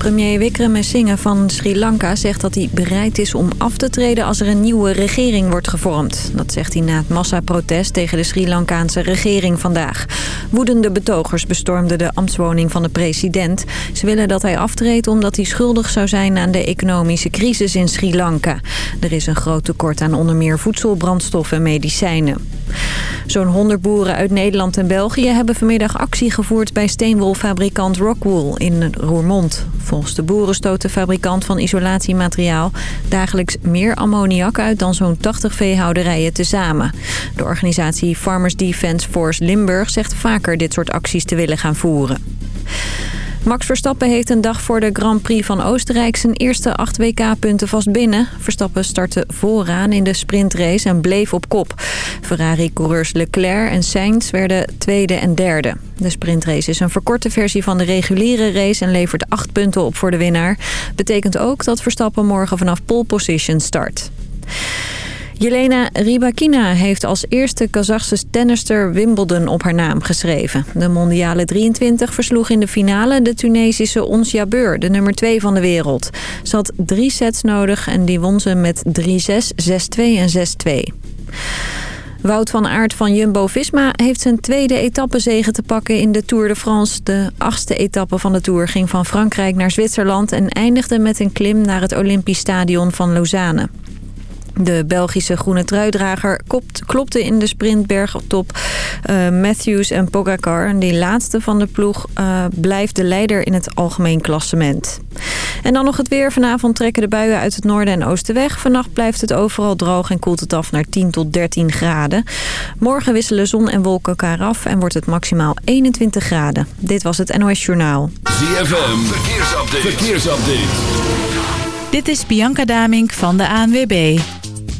Premier Wickremesinghe van Sri Lanka zegt dat hij bereid is om af te treden als er een nieuwe regering wordt gevormd. Dat zegt hij na het massaprotest tegen de Sri Lankaanse regering vandaag. Woedende betogers bestormden de ambtswoning van de president. Ze willen dat hij aftreedt omdat hij schuldig zou zijn aan de economische crisis in Sri Lanka. Er is een groot tekort aan onder meer voedsel, brandstof en medicijnen. Zo'n 100 boeren uit Nederland en België hebben vanmiddag actie gevoerd bij steenwolfabrikant Rockwool in Roermond. Volgens de boeren stoot de fabrikant van isolatiemateriaal dagelijks meer ammoniak uit dan zo'n 80 veehouderijen tezamen. De organisatie Farmers Defence Force Limburg zegt vaker dit soort acties te willen gaan voeren. Max Verstappen heeft een dag voor de Grand Prix van Oostenrijk zijn eerste 8 WK-punten vast binnen. Verstappen startte vooraan in de sprintrace en bleef op kop. Ferrari-coureurs Leclerc en Sainz werden tweede en derde. De sprintrace is een verkorte versie van de reguliere race en levert 8 punten op voor de winnaar. Betekent ook dat Verstappen morgen vanaf pole position start. Jelena Rybakina heeft als eerste Kazachse tennister Wimbledon op haar naam geschreven. De mondiale 23 versloeg in de finale de Tunesische Ons Jabeur, de nummer 2 van de wereld. Ze had drie sets nodig en die won ze met 3-6, 6-2 en 6-2. Wout van Aert van Jumbo-Visma heeft zijn tweede etappezege te pakken in de Tour de France. De achtste etappe van de Tour ging van Frankrijk naar Zwitserland... en eindigde met een klim naar het Olympisch Stadion van Lausanne. De Belgische groene truidrager klopte in de sprintbergtop uh, Matthews en Pogacar. En die laatste van de ploeg uh, blijft de leider in het algemeen klassement. En dan nog het weer. Vanavond trekken de buien uit het noorden en oosten weg. Vannacht blijft het overal droog en koelt het af naar 10 tot 13 graden. Morgen wisselen zon en wolken elkaar af en wordt het maximaal 21 graden. Dit was het NOS Journaal. ZFM, verkeersupdate. verkeersupdate. Dit is Bianca Damink van de ANWB.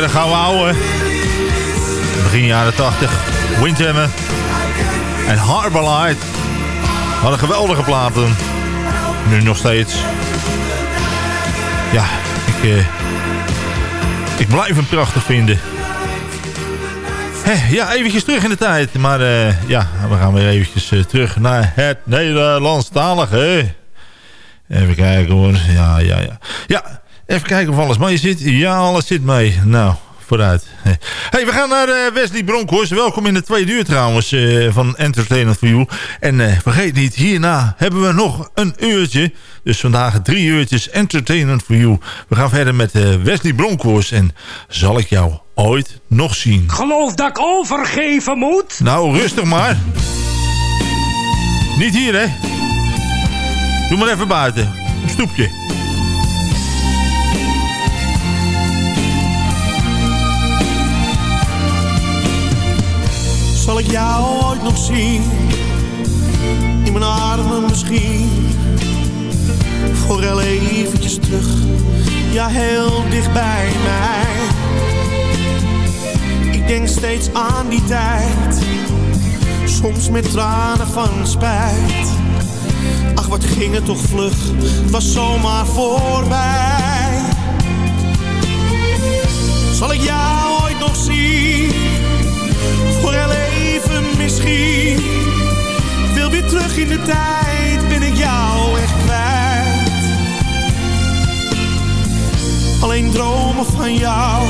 Lekkere gouden ouwe. Begin jaren 80. Windjammer. En Harbor Light. Hadden geweldige platen. Nu nog steeds. Ja, ik, eh, ik blijf hem prachtig vinden. Ja, eventjes terug in de tijd. Maar eh, ja, we gaan weer eventjes eh, terug naar het Nederlandstalige. Even kijken hoor. Ja, ja, ja. Ja, even kijken of alles mee zit. Ja, alles zit mee. Nou, vooruit. hey, we gaan naar eh, Wesley Bronkhorst. Welkom in de tweede uur trouwens eh, van Entertainment for You. En eh, vergeet niet, hierna hebben we nog een uurtje. Dus vandaag drie uurtjes Entertainment for You. We gaan verder met Wesley Bronkhorst. En zal ik jou ooit nog zien? Geloof dat ik overgeven moet? Nou, rustig maar. Niet hier, hè. Doe maar even buiten. Een stoepje. Zal ik jou ooit nog zien? In mijn armen misschien. Voor heel eventjes terug. Ja, heel dicht bij mij. Ik denk steeds aan die tijd. Soms met tranen van spijt. Ach, wat ging toch vlug. Het was zomaar voorbij. Tijd, ben ik jou echt kwijt. Alleen dromen van jou,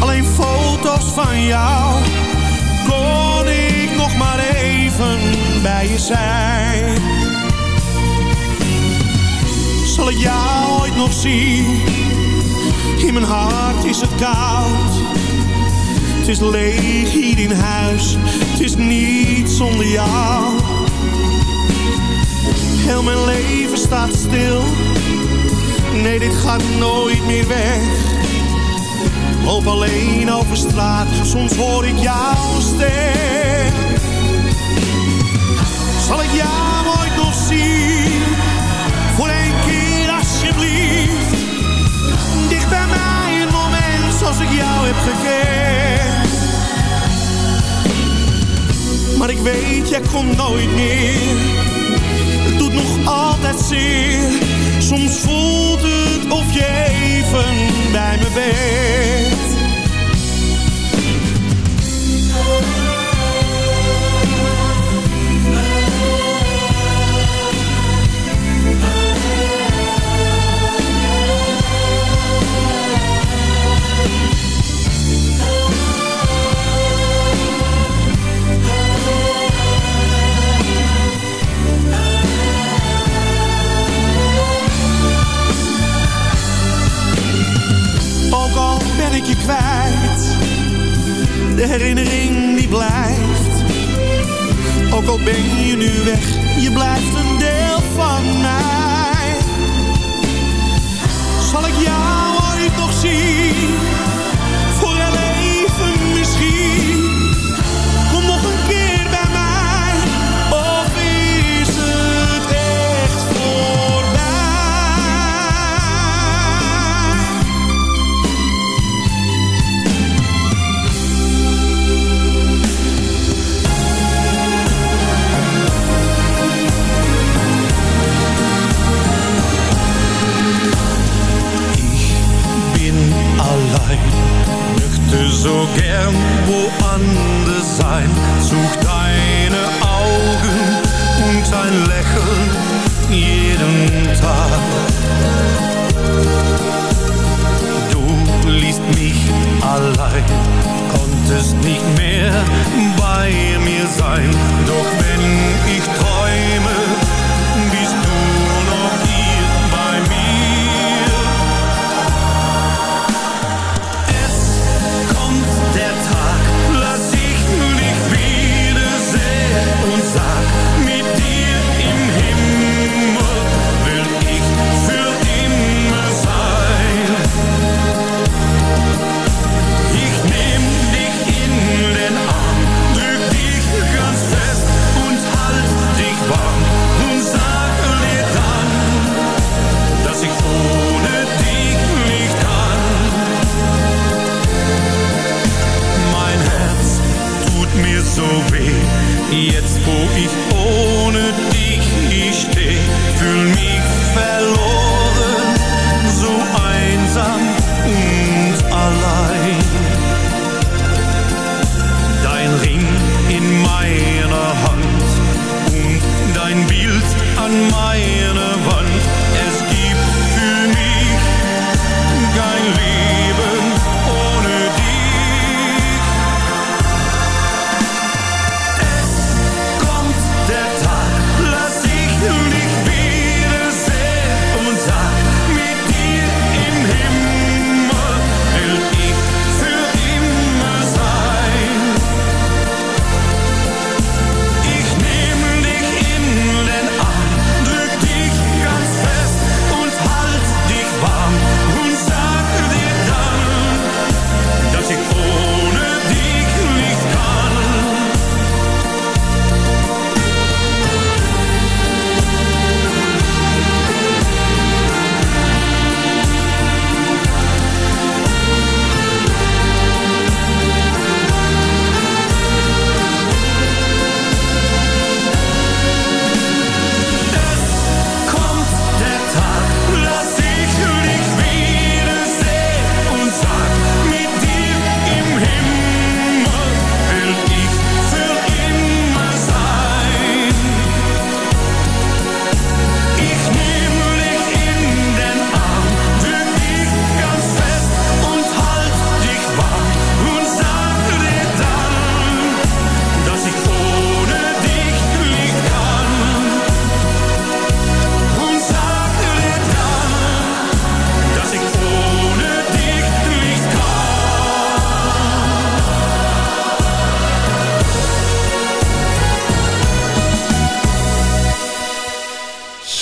alleen foto's van jou. Kon ik nog maar even bij je zijn. Zal ik jou ooit nog zien? In mijn hart is het koud het is leeg hier in huis, het is niet zonder jou. Heel mijn leven staat stil, nee dit gaat nooit meer weg. Loop alleen over straat, soms hoor ik jouw stem. Zal ik jou ooit nog zien, voor één keer alsjeblieft. Dicht bij mij een moment zoals ik jou heb gekend. Maar ik weet, jij komt nooit meer. Nog altijd zeer. Soms voelt het of je even bij me bent. ik je kwijt. De herinnering die blijft. Ook al ben je nu weg, je blijft een deel van mij. Zal ik jou ooit nog zien? So gern woanders sein. Such deine Augen und ein Lächeln jeden Tag. Du liest mich allein, konntest nicht mehr bei mir sein. Doch wenn ich träume, so weh, jetzt wo ich ohne dich più me, verloren.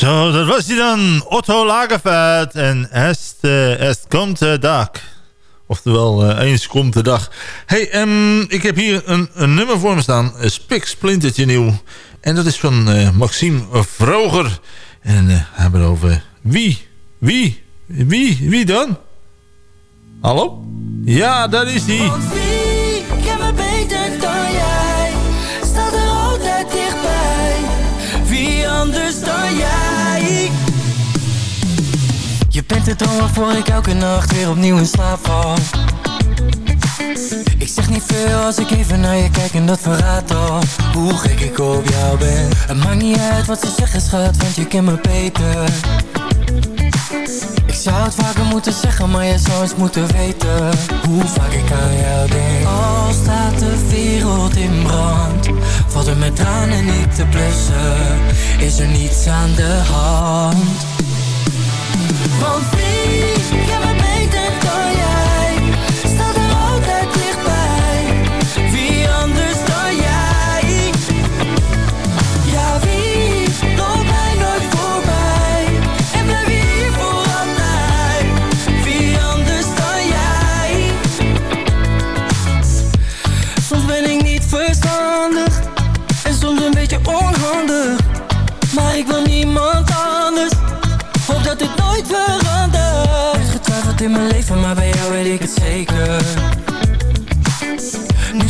Zo, dat was hij dan. Otto Lagerfeld en Est, eh, Est komt de dag. Oftewel, eh, eens komt de dag. hey, ehm, ik heb hier een, een nummer voor me staan. Een spik splintertje nieuw. En dat is van eh, Maxime Vroger. En eh, hebben we over wie? Wie? Wie? Wie dan? Hallo? Ja, daar is hij. Want wie beter dan jij? Bent de droom waarvoor ik elke nacht weer opnieuw in slaap val. Ik zeg niet veel als ik even naar je kijk en dat verraadt al. Hoe gek ik op jou ben. Het maakt niet uit wat ze zeggen schat, want je kent me beter. Ik zou het vaker moeten zeggen, maar je zou eens moeten weten. Hoe vaak ik aan jou denk. Al staat de wereld in brand Valt er met tranen niet te blussen. Is er niets aan de hand Wie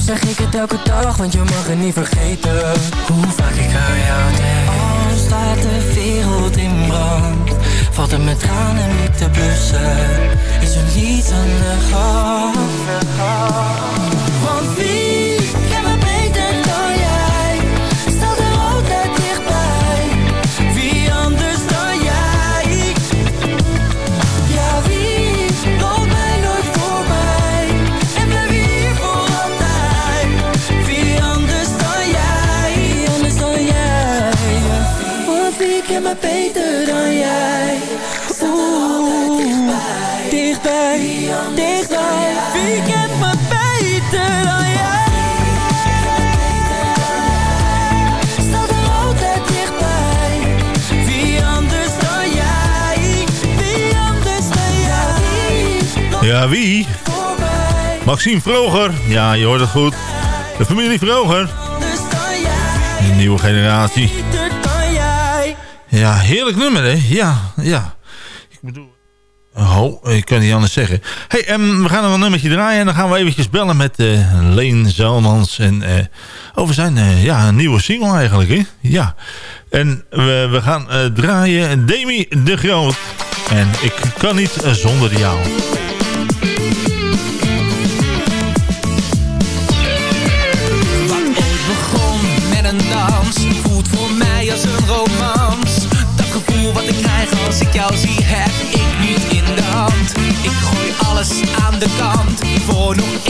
zeg ik het elke dag, want je mag het niet vergeten. Hoe vaak ik aan jou denk Al staat de wereld in brand? Valt er met tranen niet te blussen? Is er niets aan de hand? Want wie Wie? Maxime Vroger. Ja, je hoort het goed. De familie Vroger. De nieuwe generatie. Ja, heerlijk nummer, hè? Ja, ja. Ik bedoel... Oh, ik kan niet anders zeggen. hey, um, we gaan nog een nummertje draaien. En dan gaan we eventjes bellen met uh, Leen Zelmans. En, eh, over zijn eh, ja, een nieuwe single eigenlijk, hè? Ja. En we, we gaan draaien Demi de Groot. En ik kan niet zonder jou. de kant. Voor nog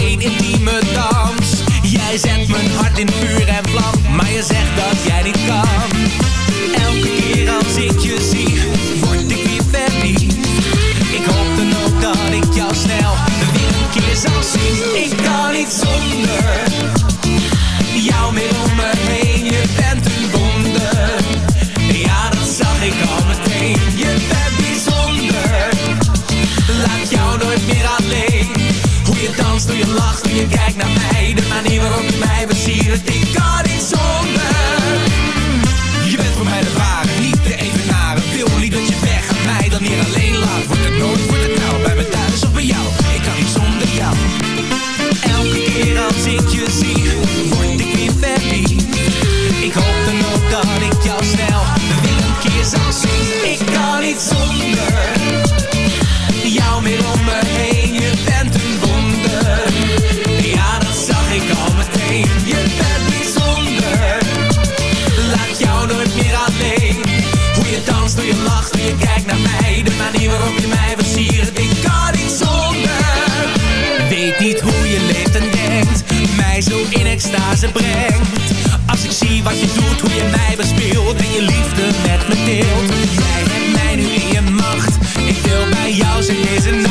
hoe je mij bespeelt en je liefde met me deelt. Jij hebt mij nu in je macht, ik wil bij jou zijn deze nacht.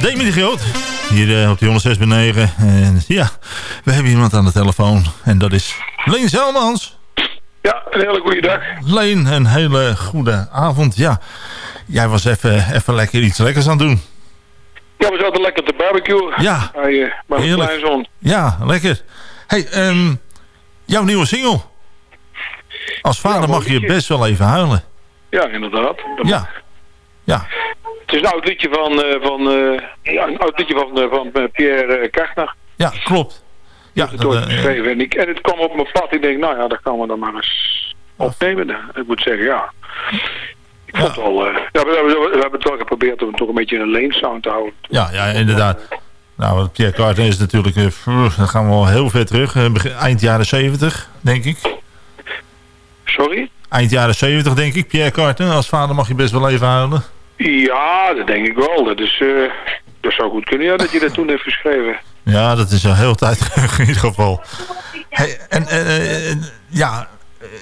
Demi de Groot. Hier eh, op de 106.9. En ja, we hebben iemand aan de telefoon. En dat is Leen Zelmans. Ja, een hele goede dag. Leen, een hele goede avond. Ja, jij was even, even lekker iets lekkers aan het doen. Ja, we zaten lekker te barbecue. Ja, bij, uh, bij heerlijk. Ja, lekker. hey, ehm, jouw nieuwe single. Als vader mag je best wel even huilen. Ja, inderdaad. Ja. Ja. Het is een het liedje van, van, een oud liedje van, eh, van eh, eh, Pierre Kartner. Ja, klopt. Ja, dat, dat. En, ik, en het kwam op mijn pad. Ik denk, nou ja, dat gaan we dan maar eens opnemen. Ik moet zeggen, ja. Ik vond al, ja, we, hebben het wel geprobeerd om het toch een beetje in een lane sound te houden. Ja, ja inderdaad. Nou, want Pierre Carter is natuurlijk, dan gaan we al heel ver terug, eind jaren 70, denk ik. Sorry? Eind jaren 70, denk ik, Pierre Carter. Als vader mag je best wel even houden. Ja, dat denk ik wel. Dat, is, eh, dat zou goed kunnen, ja, dat je dat toen heeft geschreven. Ja, dat is al heel tijd in ieder geval. Hey, en eh, eh, ja,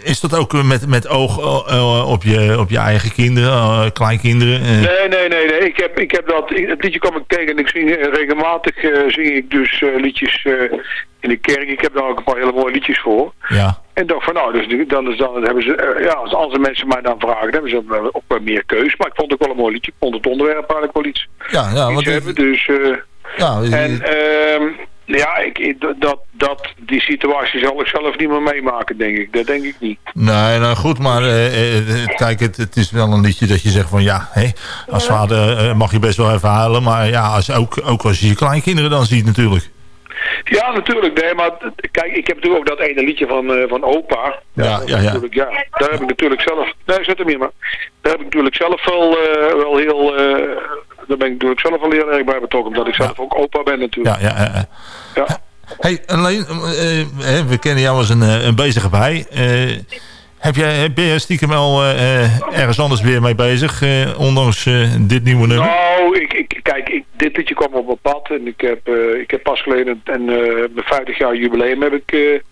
is dat ook met, met oog eh, op, je, op je eigen kinderen, eh, kleinkinderen? eh? Nee, nee, nee, nee. Ik heb, ik heb dat, het liedje kwam ik tegen en ik zing eh, regelmatig eh, zing ik dus eh, liedjes eh, in de kerk. Ik heb daar ook een paar hele mooie liedjes voor. Ja. En dacht van nou, dus dan, is dan hebben ze, eh, ja, als andere mensen mij dan vragen, dan hebben ze ook wel meer keus. Maar ik vond het ook wel een mooi liedje. Ik vond het onderwerp eigenlijk wel iets, Ja, ja, iets want, hebben. Dus, eh, ja, en ehm, ja, dat, dat, die situatie zal ik zelf niet meer meemaken, denk ik. Dat denk ik niet. Nee, nou goed, maar eh, eh, kijk, het, het is wel een liedje dat je zegt van ja, hé, als vader eh, mag je best wel even huilen, maar ja, als, ook, ook als je je kleinkinderen dan ziet natuurlijk. Ja, natuurlijk. Nee, maar kijk, ik heb natuurlijk ook dat ene liedje van, eh, van opa. Ja, ja, ja. Daar heb ik natuurlijk zelf... Nee, zet hem hier maar. Daar heb ik natuurlijk zelf wel, eh, wel heel... eh, daar ben ik natuurlijk zelf wel heel erg bij betrokken. Omdat ik zelf ook opa ben natuurlijk. Ja, ja, ja. ja. Hey, alleen, eh, eh, we kennen jou als een, eh, een bezige bij. Heb jij, heb je stiekem al ergens anders weer mee bezig, ondanks dit nieuwe nummer? Nou, ik, ik, kijk, ik, dit liedje kwam op mijn pad. En ik heb, ik heb pas geleden en, mijn 50 jaar jubileum heb ik,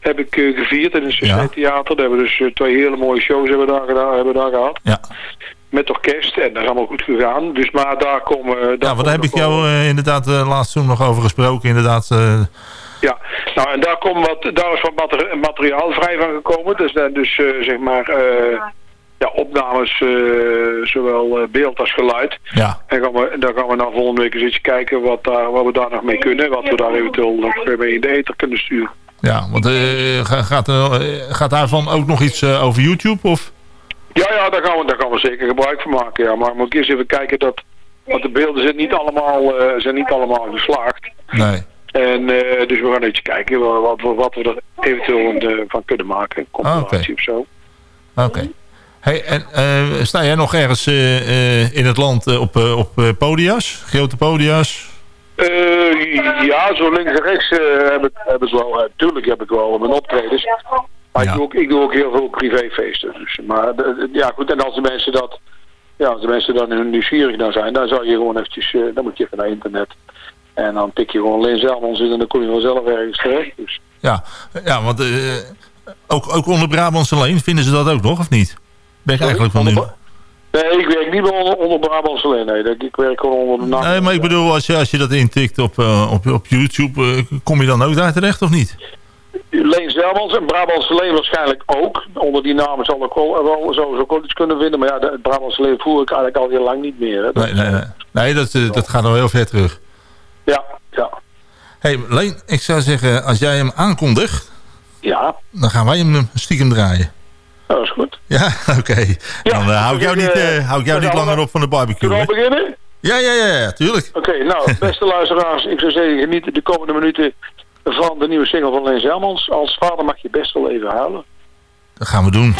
heb ik gevierd in het Ja. Theater. Daar hebben we dus twee hele mooie shows hebben daar, gedaan, hebben daar gehad. Ja. Met orkest. En dat is allemaal goed gegaan. Dus maar daar komen... Daar Ja, want daar heb ik jou eh, inderdaad eh, laatst toen nog over gesproken. Inderdaad, eh, Ja, nou en daar, komt wat, daar is wat mater- materiaal vrij van gekomen. Dus, dus zeg maar eh, ja, opnames, zowel beeld als geluid. ja. En gaan we, dan gaan we nou volgende week eens iets kijken wat, daar, wat we daar nog mee kunnen. Wat we daar eventueel nog mee in de ether kunnen sturen. Ja, want ga- gaat, gaat daarvan ook nog iets over YouTube? Of? Ja, ja, daar gaan we, daar gaan we zeker gebruik van maken. Ja. Maar moet ik eerst even kijken dat... Want de beelden zijn niet allemaal, eh, zijn niet allemaal geslaagd. Nee. En eh, dus we gaan even kijken wat, wat, wat we er eventueel eh, van kunnen maken. Een compilatie Ah, oké. of zo. Oké. Hey, en sta jij nog ergens in het land op, op podia's? Grote podia's? Ja, zo links en rechts heb, ik, heb ik wel. tuurlijk heb ik wel mijn optredens. Maar Ja. ik, doe ook, ik doe ook heel veel privéfeesten. Dus, maar ja, goed. En als de mensen dat. Ja, als de mensen dan nieuwsgierig naar zijn, dan zou je gewoon eventjes. eh, dan moet je even naar internet. En dan tik je gewoon Leen Zelmans in en dan kom je wel zelf ergens terecht. Dus. Ja, ja want eh, ook, ook onder Brabantse Leen vinden ze dat ook nog, of niet? Ben ik eigenlijk van nu? Nee, ik werk niet meer onder, onder Brabants alleen. Nee, ik ik werk gewoon onder de naam. Nee, maar ik bedoel, als je, als je dat intikt op, eh, op, op YouTube, kom je dan ook daar terecht of niet? Leen Zelmans en Brabantse Leen waarschijnlijk ook. Onder die namen zal ik wel, wel sowieso ook iets kunnen vinden. Maar ja, de- het Brabantse Leen voer ik eigenlijk al heel lang niet meer. Hè. Dat- Nee, nee, nee. nee dat, eh, dat gaat nog heel ver terug. Ja, ja. hey, Leen, ik zou zeggen, als jij hem aankondigt, Ja, dan gaan wij hem stiekem draaien. dat is goed. Ja, oké. Dan eh, hou ik jou niet, eh, eh, hou ik jou niet langer op van de barbecue. Kunnen we al beginnen? Ja, ja, ja, ja, tuurlijk. Oké, nou, beste luisteraars. Ik zou zeggen, geniet de komende minuten van de nieuwe single van Leen Zelmans. Als vader mag je best wel even huilen. Dat gaan we doen.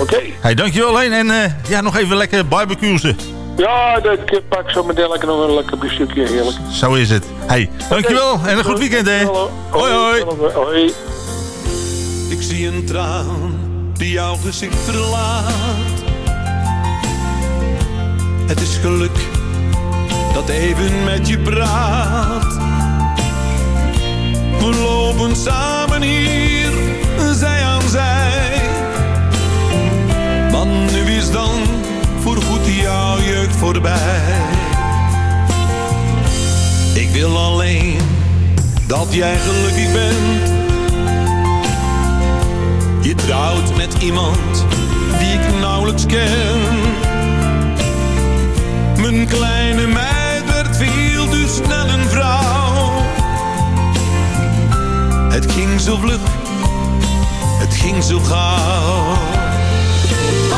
Oké. Hey, dankjewel Leen. En eh, ja, nog even lekker barbecuezen. Ja, dat- ik pak zo meteen lekker nog een lekker biefstukje. Heerlijk. Zo is het. Hey, dankjewel en een goed weekend hè. Hallo. Hoi, hoi. Hoi. Ik zie een traan die jouw gezicht verlaat. Het is geluk dat even met je praat. We lopen samen hier, zij aan zij. Maar nu is dan voorgoed jouw jeugd voorbij. Ik wil alleen dat jij gelukkig bent. Je trouwt met iemand die ik nauwelijks ken. Mijn kleine meid Het ging zo vlug, het ging zo gauw.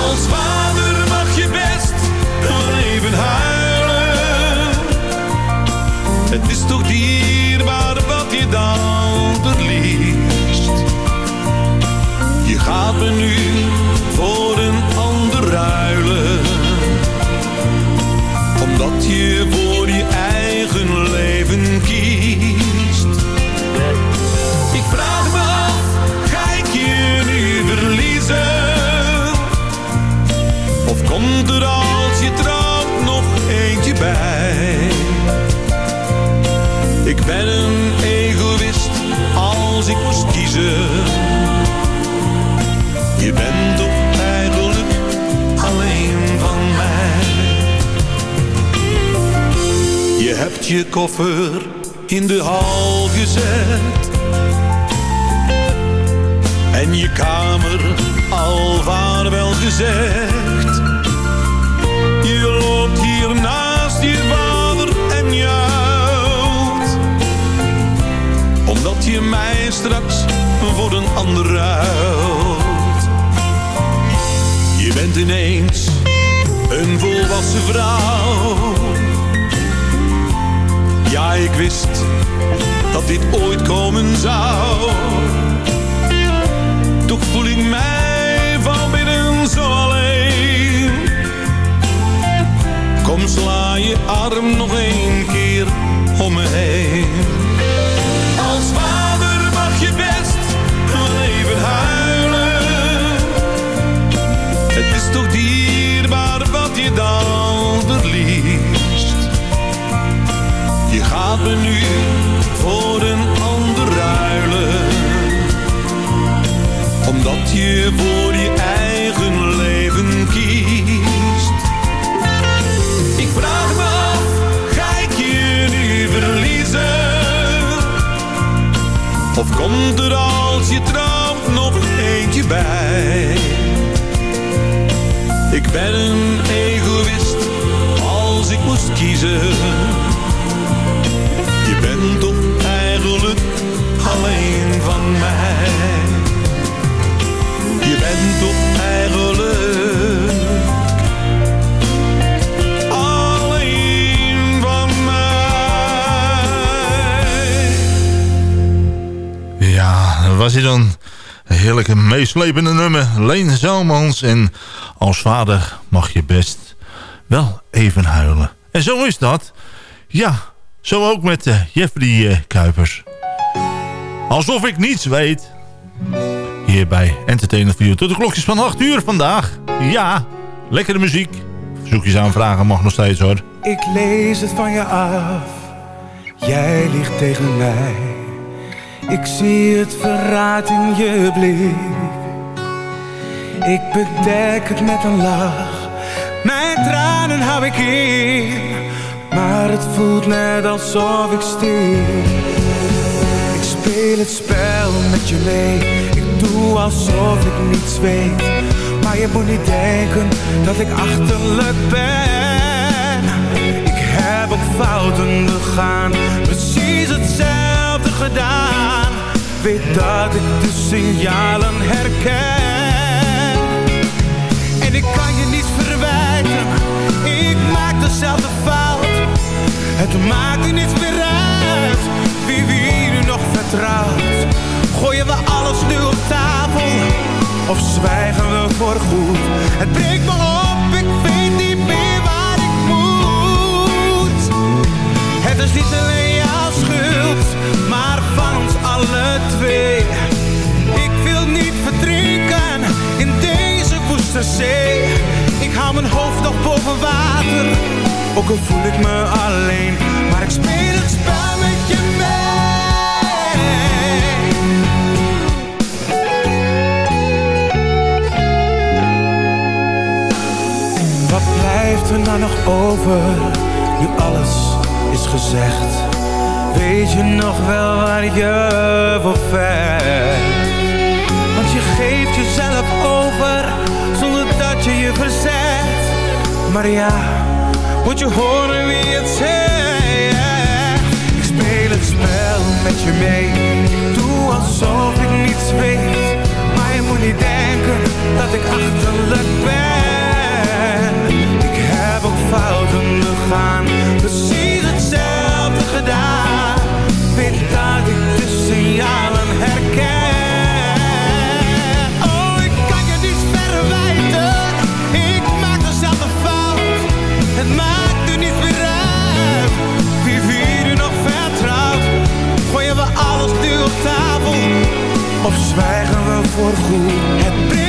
Als vader mag je best wel even huilen. Het is toch dierbaar wat je dan verliest. Je gaat me nu Ik ben een egoïst als ik moest kiezen. Je bent op eigenlijk alleen van mij. Je hebt je koffer in de hal gezet. En je kamer al vaarwel gezet. Omdat je mij straks voor een ander ruilt. Je bent ineens een volwassen vrouw. Ja, ik wist dat dit ooit komen zou. Toch voel ik mij van binnen zo alleen. Kom, sla je arm nog een keer om me heen. Het is toch dierbaar wat je dan verliest. Je gaat me nu voor een ander ruilen. Omdat je voor je eigen leven kiest. Ik vraag me af, ga ik je nu verliezen? Of komt er als je trouwt nog eentje bij? Ik ben een egoïst als ik moest kiezen. Je bent toch eigenlijk alleen van mij. Je bent toch eigenlijk alleen van mij. Ja, was hij dan. Een heerlijke meeslepende nummer. Leen Zelmans. En als vader mag je best wel even huilen. En zo is dat. Ja, zo ook met eh, Jeffrey eh, Kuipers. Alsof ik niets weet. Hier bij Entertainment for. Tot de klokjes van 8 uur vandaag. Ja, lekkere muziek. Verzoekjes aanvragen mag nog steeds hoor. Ik lees het van je af, jij ligt tegen mij. Ik zie het verraad in je blik. Ik bedek het met een lach, mijn tranen hou ik in. Maar het voelt net alsof ik stil. Ik speel het spel met je mee, ik doe alsof ik niets weet. Maar je moet niet denken dat ik achterlijk ben. Ik heb ook fouten begaan, precies hetzelfde gedaan. Weet dat ik de signalen herken. En ik kan je niets verwijten, ik maak dezelfde fout. Het maakt niets meer uit, wie wie nu nog vertrouwt. Gooien we alles nu op tafel, of zwijgen we voor goed? Het breekt me op, ik weet niet meer waar ik moet. Het is niet alleen jouw schuld, maar van ons alle twee. Ik hou mijn hoofd nog boven water, ook al voel ik me alleen. Maar ik speel het spel met je mee. Wat blijft er nou nog over, nu alles is gezegd? Weet je nog wel waar je voor vecht? Want je geeft jezelf over, Maar ja, moet je horen wie het zegt? Ik speel het spel met je mee, ik doe alsof ik niets weet. Maar je moet niet denken dat ik achterlijk ben. Ik heb ook fouten begaan, precies hetzelfde gedaan. Weet dat ik de signalen herken. Of zwijgen we voor goed?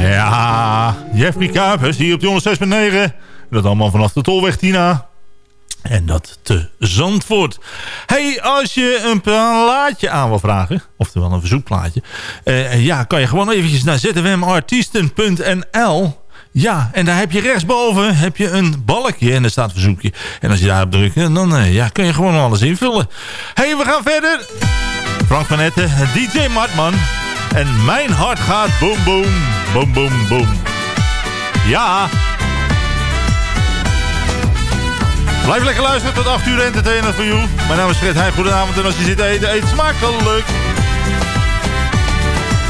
Ja, Jeffrey Kuipers hier op de 106.9. Dat allemaal vanaf de Tolweg Tina. En dat te Zandvoort. hey, als je een plaatje aan wil vragen, oftewel een verzoekplaatje... Uh, ja, kan je gewoon eventjes naar zwmartiesten.nl... Ja, en daar heb je rechtsboven heb je een balkje en daar staat verzoekje. En als je daarop drukt, dan uh, ja, kun je gewoon alles invullen. hey, we gaan verder. Frank van Etten, DJ Martman. En mijn hart gaat boom boom, boom boom boom. Ja... Blijf lekker luisteren tot 8 uur entertainer voor jou. Mijn naam is Fred Heij, goedenavond. En als je zit te eten, eet smakelijk.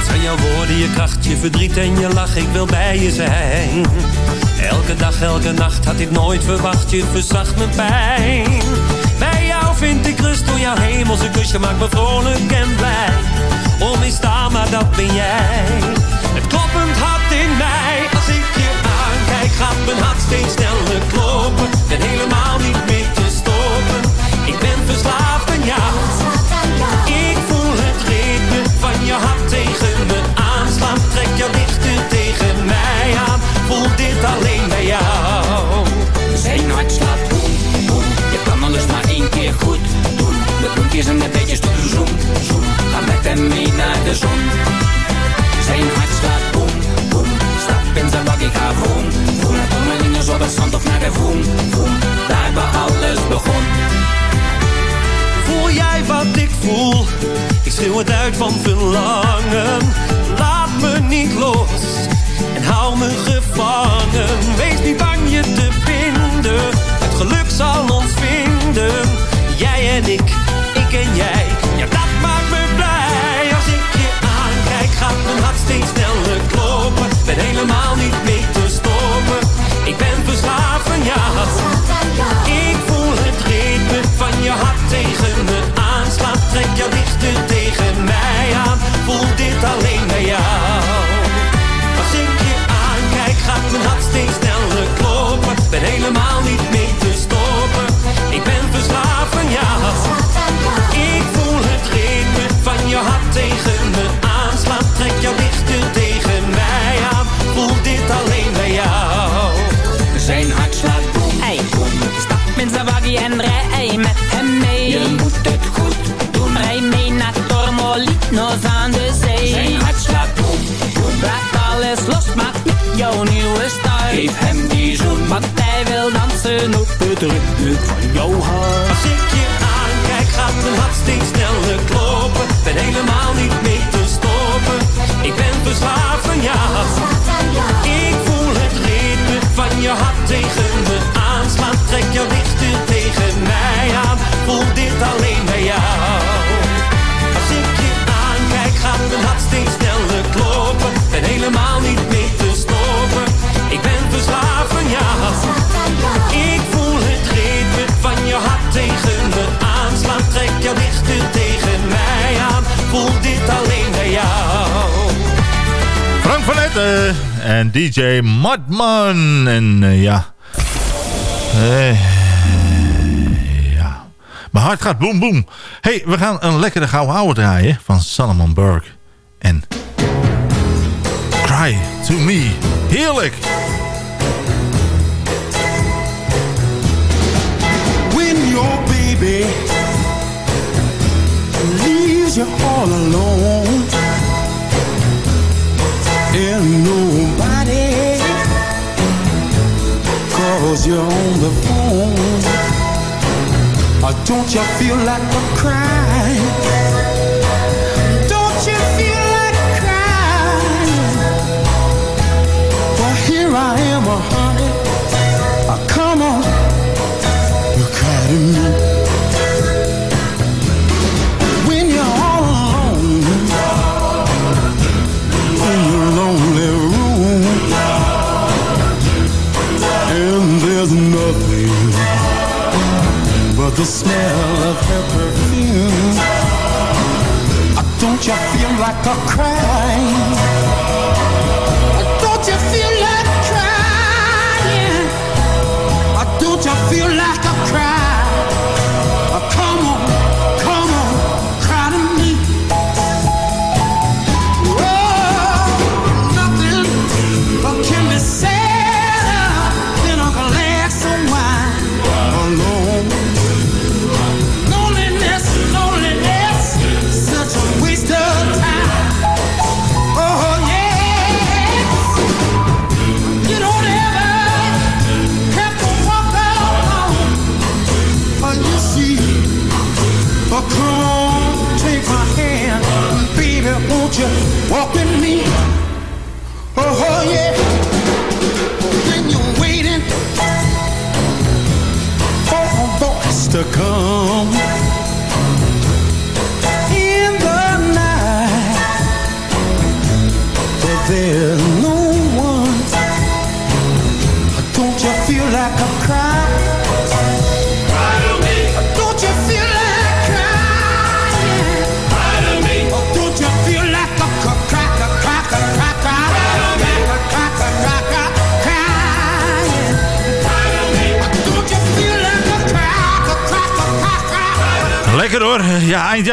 Zijn jouw woorden, je kracht, je verdriet en je lach, ik wil bij je zijn. Elke dag, elke nacht had ik nooit verwacht, je verzacht mijn pijn. Bij jou vind ik rust door jouw hemelse kusje, maakt me vrolijk en blij. Dat ben jij. Het kloppend hart in mij, als ik je aankijk, gaat mijn hart steeds sneller kloppen. Ben helemaal niet meer te stoppen. Ik ben verslaafd aan jou. Ik voel het ritme van je hart tegen me aanslaan. Trek jou dichter tegen mij aan. Voel dit alleen van verlangen. Laat me niet los en hou me gevangen. Wees niet bang je te binden. Het geluk zal ons vinden. Jij en ik, ik en jij. Ja, dat maakt me blij. Als ik je aankijk, gaat mijn hart steeds sneller kloppen. Ben helemaal niet meer te stoppen. Ik ben verslaafd van jou. Ik voel het ritme van je hart tegen me aanslaan. Trek jou dichter tegen mij aan. Voel dit alleen bij jou. Als ik je aankijk, gaat mijn hart steeds sneller kloppen. Ben helemaal niet meer te stoppen. Ik ben verslaafd van jou. Ik voel het ritme van je hart tegen me aanslaan. Trek jou dichter tegen mij aan. Voel dit alleen bij jou. Zijn hart slaat boem, hey. boem. Stap in waggie en rij Tormolinos aan de zee. Zijn hart slaat boem, boem. Laat alles los, maak niet jouw nieuwe stijl. Geef hem die zoen. Want hij wil dansen op het ritme van jouw hart. Als ik je aankijk, gaat mijn hart steeds sneller kloppen. Ben helemaal niet meer te stoppen. Ik ben verslaafd van jou. Ik voel het ritme van je hart tegen me aanslaan. Trek jou dichter tegen mij aan. Voel dit alleen bij jou. Mijn hart steeds sneller kloppen. Ben helemaal niet meer te stoppen. Ik ben verslaafd jou. Ik voel het ritme van je hart tegen me aanslaan. Trek jou dichter tegen mij aan. Voel dit alleen bij jou. Frank van Etten en DJ Madman. En uh, ja... Uh, ja... Mijn hart gaat boem boem. hey, we gaan een lekkere gouden ouwe draaien van Salomon Burke. En... Cry to me. Heerlijk! When your baby leaves you all alone and nobody calls you on the phone. Don't you feel like a crying? I am, oh, honey. Oh, come on, you cry to me. When you're all alone in your lonely room, and there's nothing but the smell of her perfume. Uh, Don't you feel like a crying?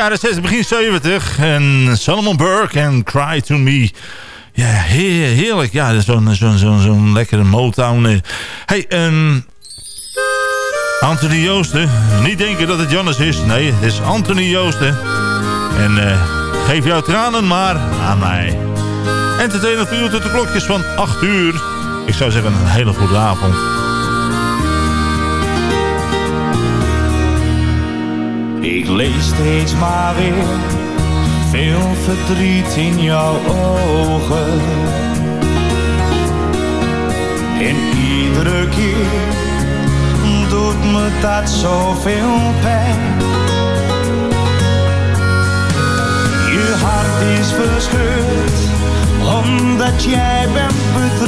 jaren 60, begin 70. En Solomon Burke en Cry To Me. Ja, heerlijk. Ja, zo'n zo'n zo'n zo'n lekkere Motown. Eh. Hey, um, Anthony Joosten. Niet denken dat het Jonas is. Nee, het is Anthony Joosten. En eh, geef jouw tranen maar aan mij. Entertainer tot de klokjes van 8 uur. Ik zou zeggen, een hele goede avond. Ik lees steeds maar weer veel verdriet in jouw ogen. En iedere keer doet me dat zoveel pijn. Je hart is verscheurd omdat jij bent bedreigd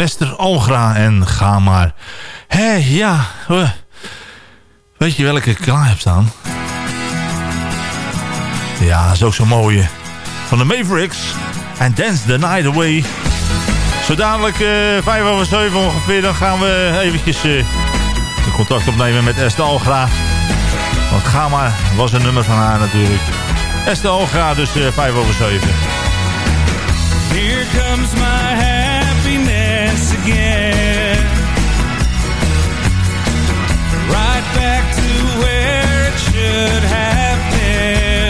Esther Algra en Ga maar. Hé, ja. Weet je welke ik klaar heb staan? Ja, is ook zo'n mooie. Van de Mavericks. En Dance the Night Away. Zo dadelijk uh, vijf over zeven ongeveer. Dan gaan we eventjes uh, contact opnemen met Esther Algra. Want Ga maar was een nummer van haar natuurlijk. Esther Algra, dus uh, vijf over zeven. Here comes my happiness again. Right back to where it should have been.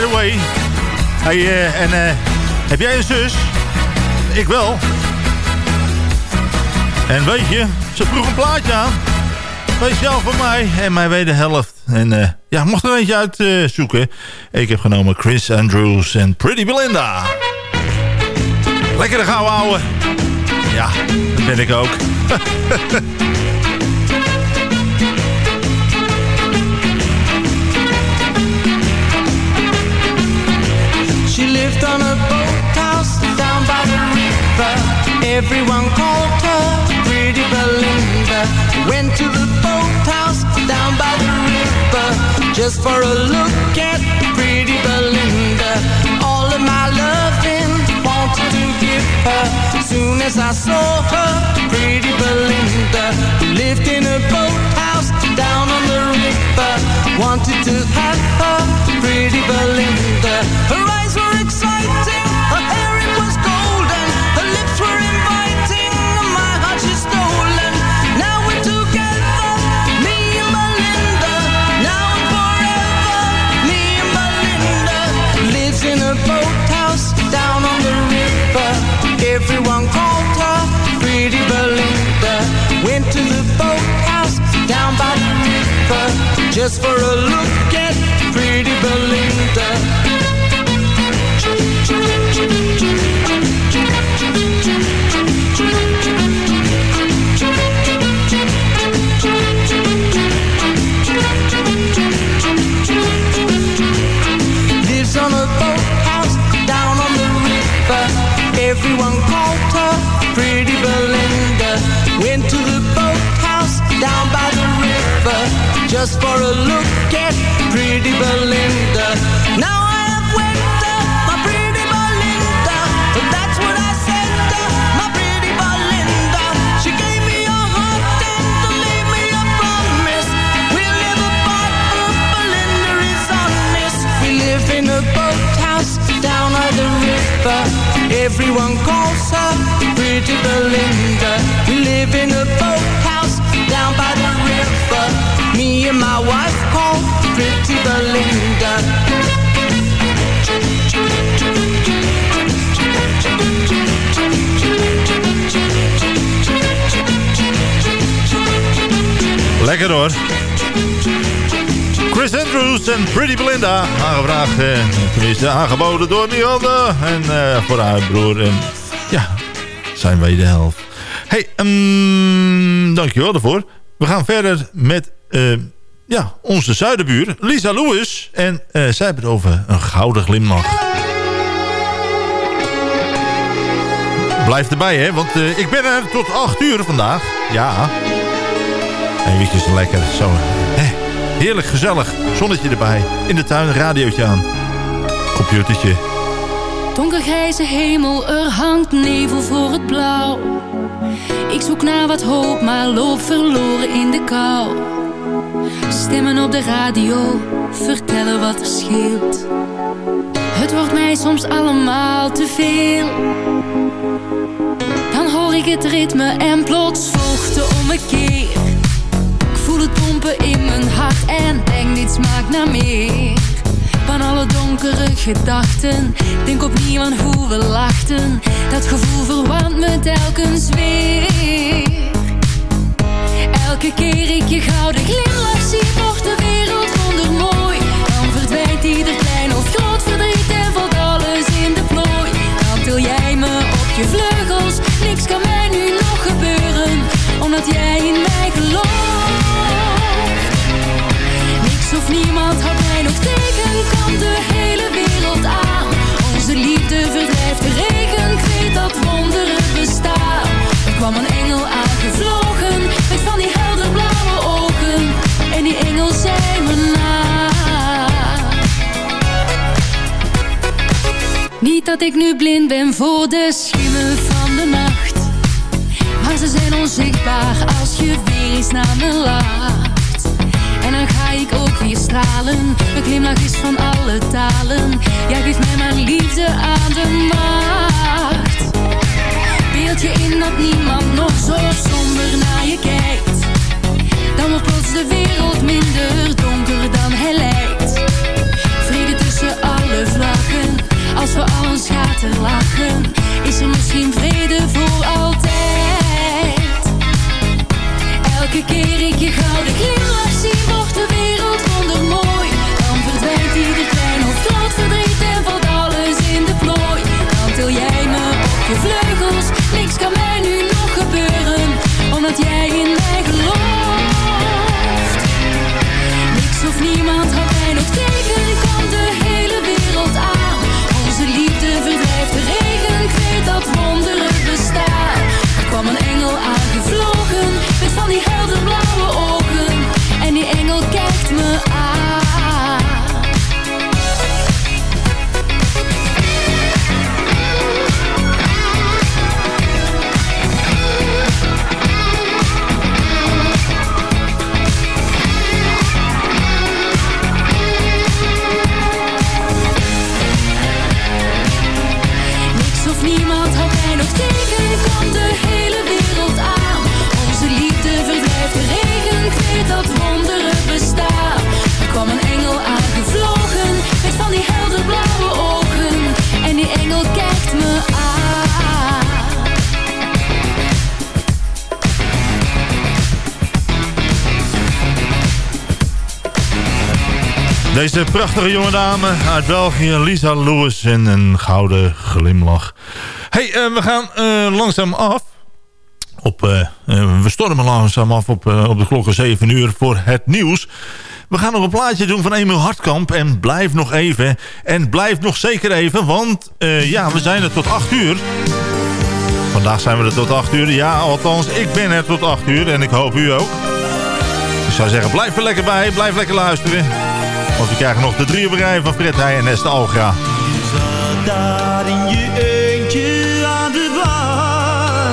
Dance the. Hey, eh, en eh, heb jij een zus? Ik wel. En weet je, ze vroeg een plaatje aan. Speciaal voor mij en mijn wederhelft. En eh, ja, mocht er eentje uitzoeken. ik heb genomen Chris Andrews en Pretty Belinda. Lekker de gauw houden. Ja, dat ben ik ook. Everyone called her Pretty Belinda. Went to the boathouse down by the river just for a look at Pretty Belinda. All of my loving wanted to give her. Soon as I saw her, Pretty Belinda lived in a boathouse down on the river. Wanted to have her, Pretty Belinda. Her eyes were excited. River. Everyone called her Pretty Belinda. Went to the boathouse down by the river just for a look at Pretty Belinda. Everyone called her Pretty Belinda. Went to the boathouse down by the river just for a look at Pretty Belinda. Now Everyone calls her Pretty Belinda. We live in a boathouse down by the river. Me and my wife call Pretty Belinda. Lekker hoor. Chris Andrews en Pretty Belinda. Aangevraagd, eh, tenminste aangeboden door Miranda. En eh, voor haar broer. En ja, zijn wederhelft. Hey, um, dankjewel daarvoor. We gaan verder met eh, ja, onze zuidenbuur, Lisa Lewis. En eh, zij hebben het over een gouden glimlach. Blijf erbij, hè, want eh, ik ben er tot 8 uur vandaag. Ja. Eventjes lekker, zo. Heerlijk gezellig. Zonnetje erbij. In de tuin, radiootje aan. Computertje. Donkergrijze hemel, er hangt nevel voor het blauw. Ik zoek naar wat hoop, maar loop verloren in de kou. Stemmen op de radio, vertellen wat er scheelt. Het wordt mij soms allemaal te veel. Dan hoor ik het ritme en plots volgt de ommekeer. In mijn hart en denk dit smaakt naar meer. Van alle donkere gedachten, denk opnieuw aan hoe we lachten. Dat gevoel verwarmt me telkens weer. Elke keer ik je gouden glimlach zie, wordt de wereld wondermooi. Dan verdwijnt ieder klein of groot verdriet en valt alles in de plooi. Dan til jij me op je vleugels, niks kan mij nu nog gebeuren, omdat jij in mij gelooft. Niemand houdt mij nog tegen, kan de hele wereld aan. Onze liefde verdrijft de regen, weet dat wonderen bestaan. Er kwam een engel aangevlogen, met van die helderblauwe ogen. En die engel zei me na. Niet dat ik nu blind ben voor de schimmen van de nacht. Maar ze zijn onzichtbaar als je weer eens naar me lacht. En dan ga ik ook weer stralen. Een glimlach is van alle talen. Jij geeft mij mijn liefde aan de macht. Beeld je in dat niemand nog zo somber naar je kijkt. Dan wordt plots de wereld minder donker dan hij lijkt. Vrede tussen alle vlaggen. Als we al ons schater lachen, is er misschien vrede voor altijd. Elke keer ik je gouden glimlach zie, wordt de wereld wondermooi. Dan verdwijnt ieder klein of groot verdriet en valt alles in de plooi. Dan til jij me op je vleugels, niks kan mij nu nog gebeuren, omdat jij in mij Deze prachtige jonge dame uit België, Lisa Lewis en een gouden glimlach. hey, eh, we gaan eh, langzaam af. Op, eh, we stormen langzaam af op, op de klokken 7 uur voor het nieuws. We gaan nog een plaatje doen van Emil Hartkamp. En blijf nog even. En blijf nog zeker even. Want ja, we zijn er tot 8 uur. Vandaag zijn we er tot 8 uur. Ja, althans, ik ben er tot 8 uur. En ik hoop u ook. Ik zou zeggen, blijf er lekker bij. Blijf lekker luisteren. Want we krijgen nog de drie op van Fred Heij en Esther Algra. daar in je eentje aan de bar.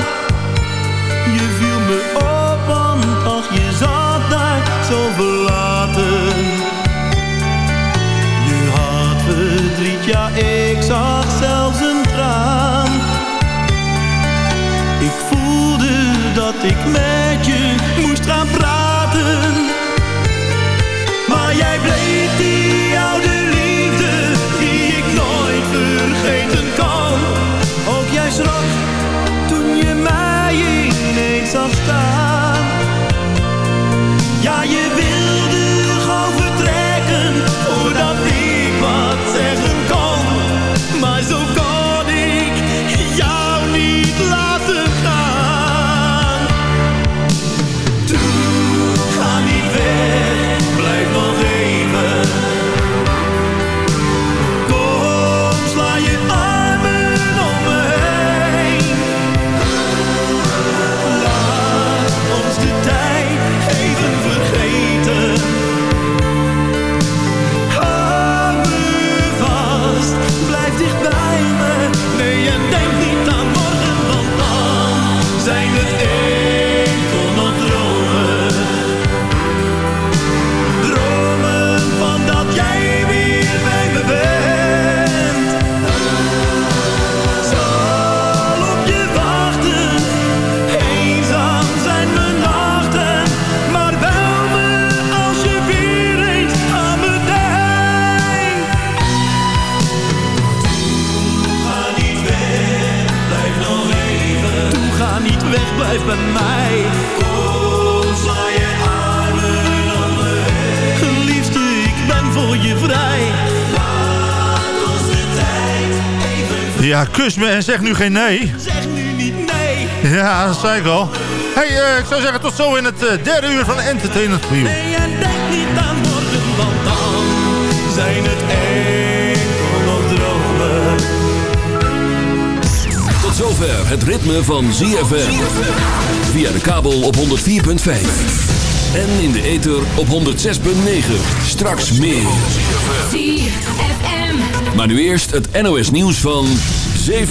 Je viel me op, want ach, je zat daar zo verlaten. Je had verdriet, ja, ik zag zelfs een traan. Ik voelde dat ik kus me en zeg nu geen nee. Zeg nu niet nee. Ja, dat zei ik al. hey, eh, ik zou zeggen tot zo in het eh, derde uur van Entertainment for You. Nee, en denk niet aan morgen, want dan zijn het enkel nog dromen. Tot zover het ritme van ZFM. Via de kabel op 104.5. En in de ether op 106.9. Straks meer. ZFM. Maar nu eerst het NOS nieuws van 7